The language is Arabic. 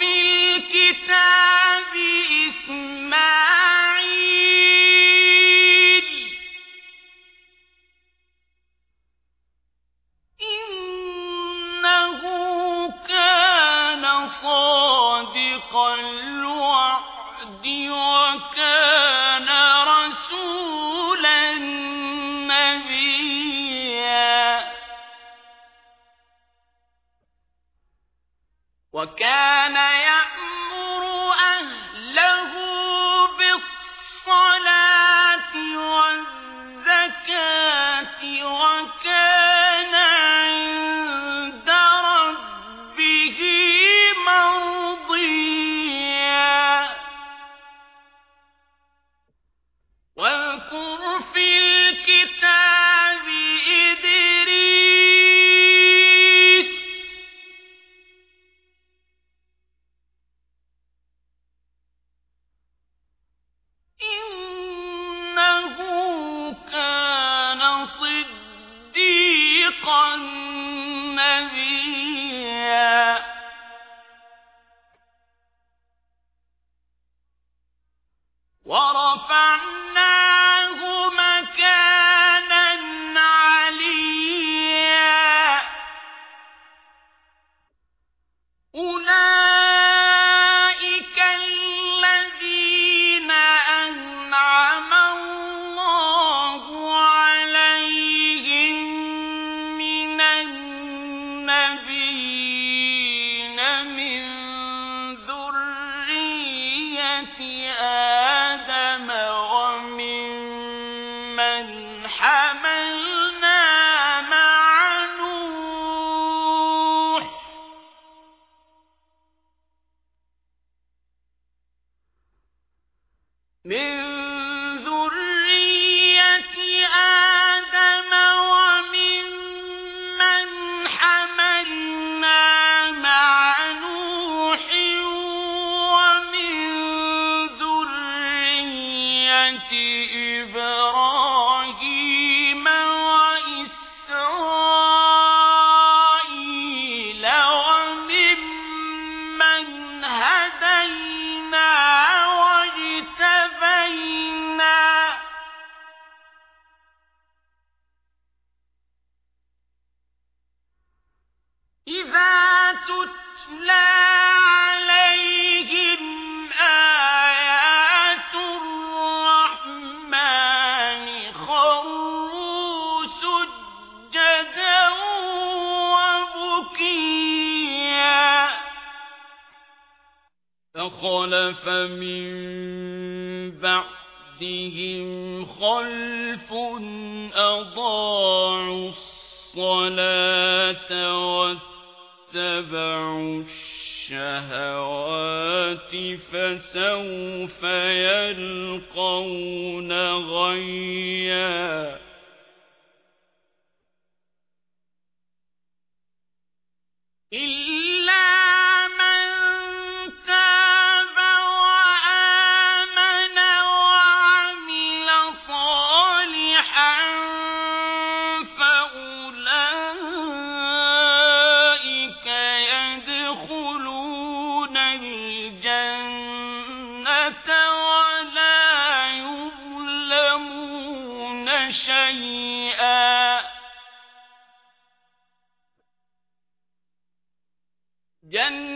في الكتاب إسماعيل صديقا نبيا فخلف من بعدهم خلف أضاعوا الصلاة واتبعوا الشهوات فسوف يلقون غيا. إلا لن